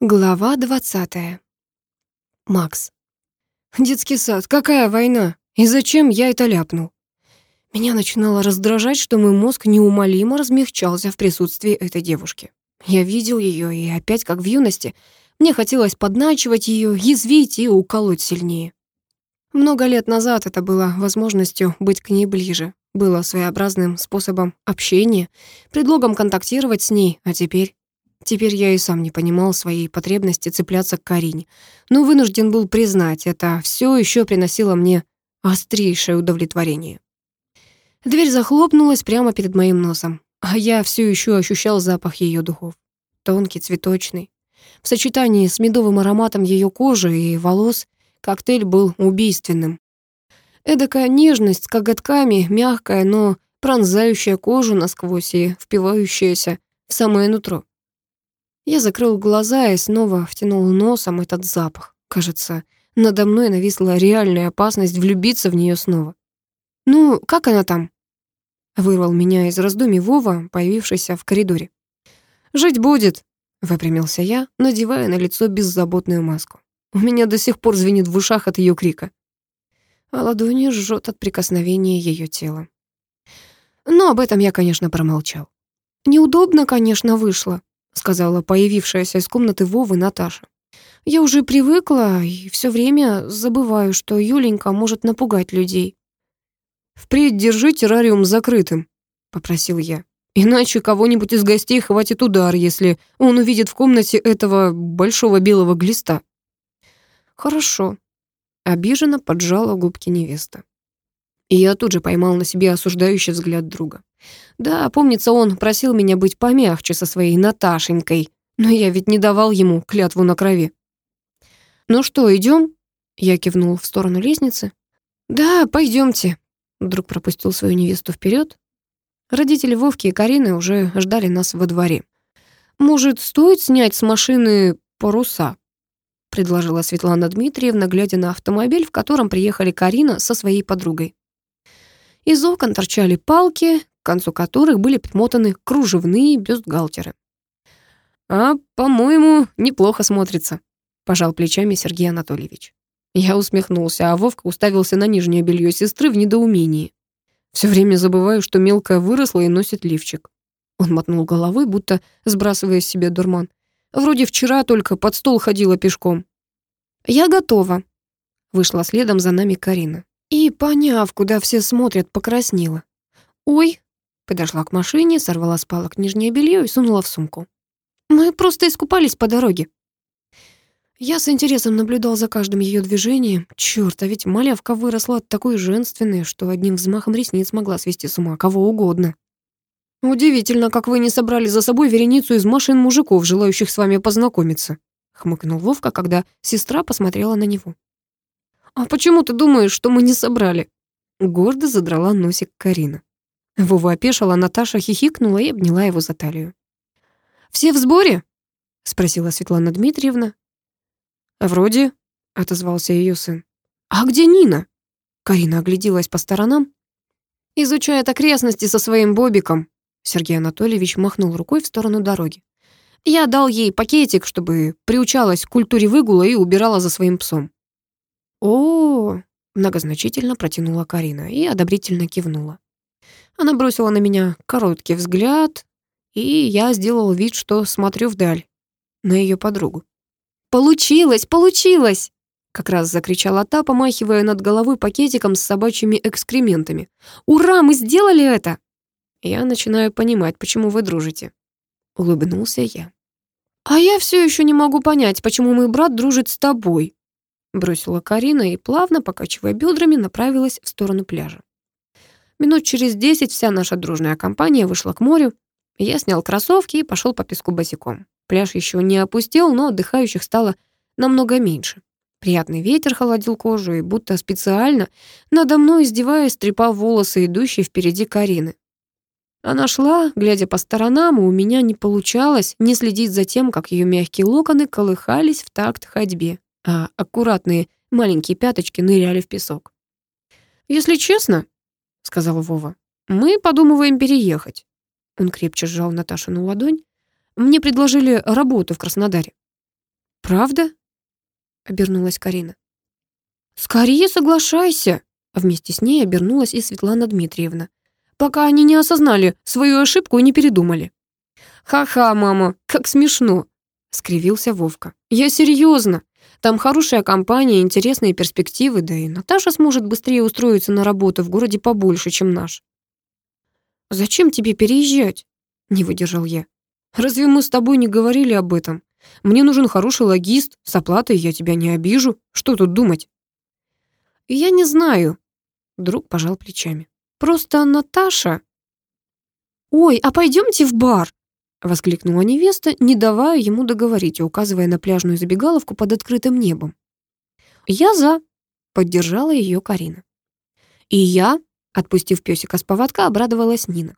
Глава 20. Макс. Детский сад, какая война? И зачем я это ляпнул? Меня начинало раздражать, что мой мозг неумолимо размягчался в присутствии этой девушки. Я видел ее, и опять, как в юности, мне хотелось подначивать ее, язвить и уколоть сильнее. Много лет назад это было возможностью быть к ней ближе, было своеобразным способом общения, предлогом контактировать с ней, а теперь Теперь я и сам не понимал своей потребности цепляться к Карине, но вынужден был признать, это все еще приносило мне острейшее удовлетворение. Дверь захлопнулась прямо перед моим носом, а я все еще ощущал запах ее духов. Тонкий, цветочный. В сочетании с медовым ароматом ее кожи и волос коктейль был убийственным. Эдакая нежность с коготками, мягкая, но пронзающая кожу насквозь и впивающаяся в самое нутро. Я закрыл глаза и снова втянул носом этот запах. Кажется, надо мной нависла реальная опасность влюбиться в нее снова. «Ну, как она там?» Вырвал меня из раздумий Вова, появившийся в коридоре. «Жить будет», — выпрямился я, надевая на лицо беззаботную маску. У меня до сих пор звенит в ушах от ее крика. А ладони жжет от прикосновения ее тела. Но об этом я, конечно, промолчал. Неудобно, конечно, вышло сказала появившаяся из комнаты Вовы Наташа. Я уже привыкла и все время забываю, что Юленька может напугать людей. «Впредь держи террариум закрытым», — попросил я. «Иначе кого-нибудь из гостей хватит удар, если он увидит в комнате этого большого белого глиста». «Хорошо», — обиженно поджала губки невеста. И я тут же поймал на себе осуждающий взгляд друга. Да, помнится, он просил меня быть помягче со своей Наташенькой, но я ведь не давал ему клятву на крови. «Ну что, идем? Я кивнул в сторону лестницы. «Да, пойдемте. Друг пропустил свою невесту вперед. Родители Вовки и Карины уже ждали нас во дворе. «Может, стоит снять с машины паруса?» — предложила Светлана Дмитриевна, глядя на автомобиль, в котором приехали Карина со своей подругой. Из окон торчали палки, к концу которых были примотаны кружевные бюстгальтеры. «А, по-моему, неплохо смотрится», — пожал плечами Сергей Анатольевич. Я усмехнулся, а Вовка уставился на нижнее белье сестры в недоумении. Все время забываю, что мелкая выросла и носит лифчик. Он мотнул головой, будто сбрасывая с себя дурман. Вроде вчера только под стол ходила пешком. «Я готова», — вышла следом за нами Карина. И, поняв, куда все смотрят, покраснела. «Ой!» Подошла к машине, сорвала с палок нижнее белье и сунула в сумку. «Мы просто искупались по дороге». Я с интересом наблюдал за каждым ее движением. Чёрт, а ведь малявка выросла такой женственной, что одним взмахом ресниц могла свести с ума кого угодно. «Удивительно, как вы не собрали за собой вереницу из машин мужиков, желающих с вами познакомиться», — хмыкнул Вовка, когда сестра посмотрела на него. «А почему ты думаешь, что мы не собрали?» Гордо задрала носик Карина. Вова опешила, Наташа хихикнула и обняла его за талию. «Все в сборе?» — спросила Светлана Дмитриевна. «Вроде», — отозвался ее сын. «А где Нина?» Карина огляделась по сторонам. «Изучает окрестности со своим Бобиком», — Сергей Анатольевич махнул рукой в сторону дороги. «Я дал ей пакетик, чтобы приучалась к культуре выгула и убирала за своим псом». О, многозначительно протянула Карина и одобрительно кивнула. Она бросила на меня короткий взгляд, и я сделал вид, что смотрю вдаль, на ее подругу. «Получилось, получилось!» Как раз закричала та, помахивая над головой пакетиком с собачьими экскрементами. «Ура, мы сделали это!» «Я начинаю понимать, почему вы дружите», — улыбнулся я. «А я все еще не могу понять, почему мой брат дружит с тобой», бросила Карина и, плавно покачивая бедрами, направилась в сторону пляжа. Минут через десять вся наша дружная компания вышла к морю. Я снял кроссовки и пошел по песку босиком. Пляж еще не опустел, но отдыхающих стало намного меньше. Приятный ветер холодил кожу, и будто специально надо мной, издеваясь, трепал волосы идущей впереди Карины. Она шла, глядя по сторонам, и у меня не получалось не следить за тем, как ее мягкие локоны колыхались в такт ходьбе а аккуратные маленькие пяточки ныряли в песок. «Если честно», — сказал Вова, — «мы подумываем переехать». Он крепче сжал Наташину ладонь. «Мне предложили работу в Краснодаре». «Правда?» — обернулась Карина. «Скорее соглашайся!» Вместе с ней обернулась и Светлана Дмитриевна. «Пока они не осознали свою ошибку и не передумали». «Ха-ха, мама, как смешно!» — скривился Вовка. «Я серьезно. Там хорошая компания, интересные перспективы, да и Наташа сможет быстрее устроиться на работу в городе побольше, чем наш». «Зачем тебе переезжать?» — не выдержал я. «Разве мы с тобой не говорили об этом? Мне нужен хороший логист, с оплатой я тебя не обижу. Что тут думать?» «Я не знаю», — друг пожал плечами. «Просто Наташа...» «Ой, а пойдемте в бар!» — воскликнула невеста, не давая ему договорить и указывая на пляжную забегаловку под открытым небом. «Я за», — поддержала ее Карина. «И я», — отпустив песика с поводка, обрадовалась Нина.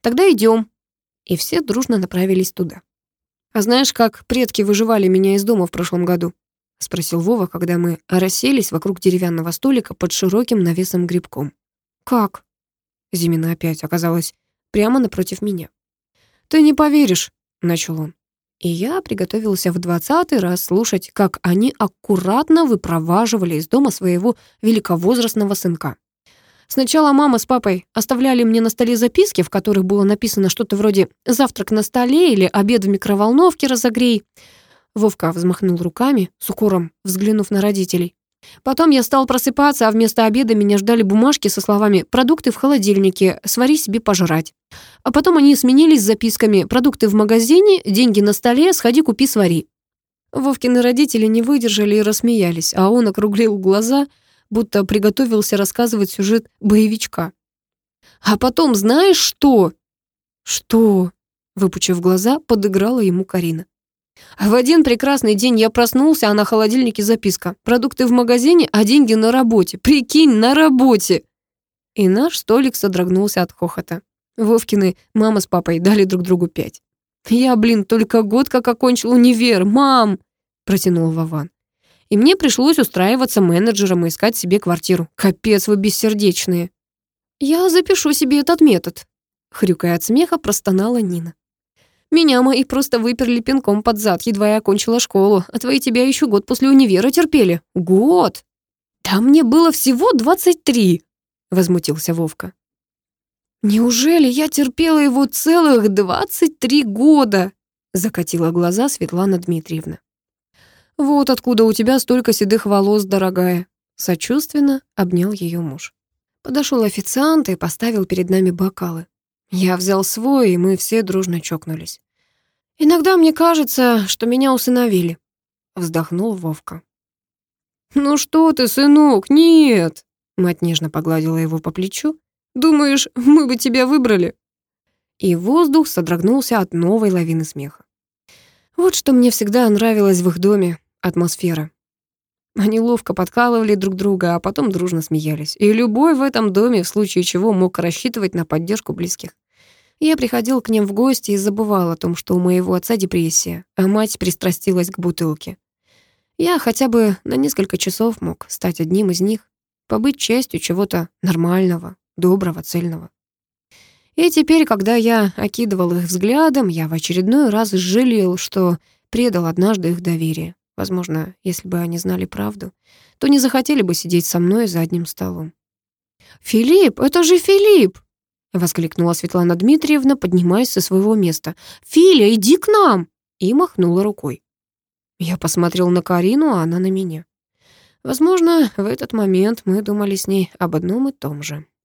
«Тогда идем». И все дружно направились туда. «А знаешь, как предки выживали меня из дома в прошлом году?» — спросил Вова, когда мы расселись вокруг деревянного столика под широким навесом грибком. «Как?» Зимина опять оказалась прямо напротив меня. «Ты не поверишь», — начал он. И я приготовился в двадцатый раз слушать, как они аккуратно выпроваживали из дома своего великовозрастного сынка. Сначала мама с папой оставляли мне на столе записки, в которых было написано что-то вроде «завтрак на столе» или «обед в микроволновке разогрей». Вовка взмахнул руками, с укором взглянув на родителей. Потом я стал просыпаться, а вместо обеда меня ждали бумажки со словами «продукты в холодильнике, свари себе пожрать». А потом они сменились записками «продукты в магазине, деньги на столе, сходи купи, свари». Вовкины родители не выдержали и рассмеялись, а он округлил глаза, будто приготовился рассказывать сюжет боевичка. «А потом знаешь что?» «Что?» Выпучив глаза, подыграла ему Карина. В один прекрасный день я проснулся, а на холодильнике записка. Продукты в магазине, а деньги на работе. Прикинь, на работе. И наш столик содрогнулся от хохота. Вовкины мама с папой дали друг другу пять. «Я, блин, только год как окончил универ, мам!» протянул Вован. И мне пришлось устраиваться менеджером и искать себе квартиру. Капец вы бессердечные. Я запишу себе этот метод. Хрюкая от смеха, простонала Нина. Меня мои просто выперли пинком под зад, едва я окончила школу, а твои тебя еще год после универа терпели. Год! Да мне было всего двадцать три, возмутился Вовка. Неужели я терпела его целых двадцать три года? Закатила глаза Светлана Дмитриевна. Вот откуда у тебя столько седых волос, дорогая. Сочувственно обнял ее муж. Подошел официант и поставил перед нами бокалы. Я взял свой, и мы все дружно чокнулись. «Иногда мне кажется, что меня усыновили», — вздохнул Вовка. «Ну что ты, сынок, нет!» Мать нежно погладила его по плечу. «Думаешь, мы бы тебя выбрали?» И воздух содрогнулся от новой лавины смеха. Вот что мне всегда нравилось в их доме — атмосфера. Они ловко подкалывали друг друга, а потом дружно смеялись. И любой в этом доме, в случае чего, мог рассчитывать на поддержку близких. Я приходил к ним в гости и забывал о том, что у моего отца депрессия, а мать пристрастилась к бутылке. Я хотя бы на несколько часов мог стать одним из них, побыть частью чего-то нормального, доброго, цельного. И теперь, когда я окидывал их взглядом, я в очередной раз жалел, что предал однажды их доверие. Возможно, если бы они знали правду, то не захотели бы сидеть со мной за одним столом. «Филипп, это же Филипп!» — воскликнула Светлана Дмитриевна, поднимаясь со своего места. «Филя, иди к нам!» и махнула рукой. Я посмотрел на Карину, а она на меня. Возможно, в этот момент мы думали с ней об одном и том же.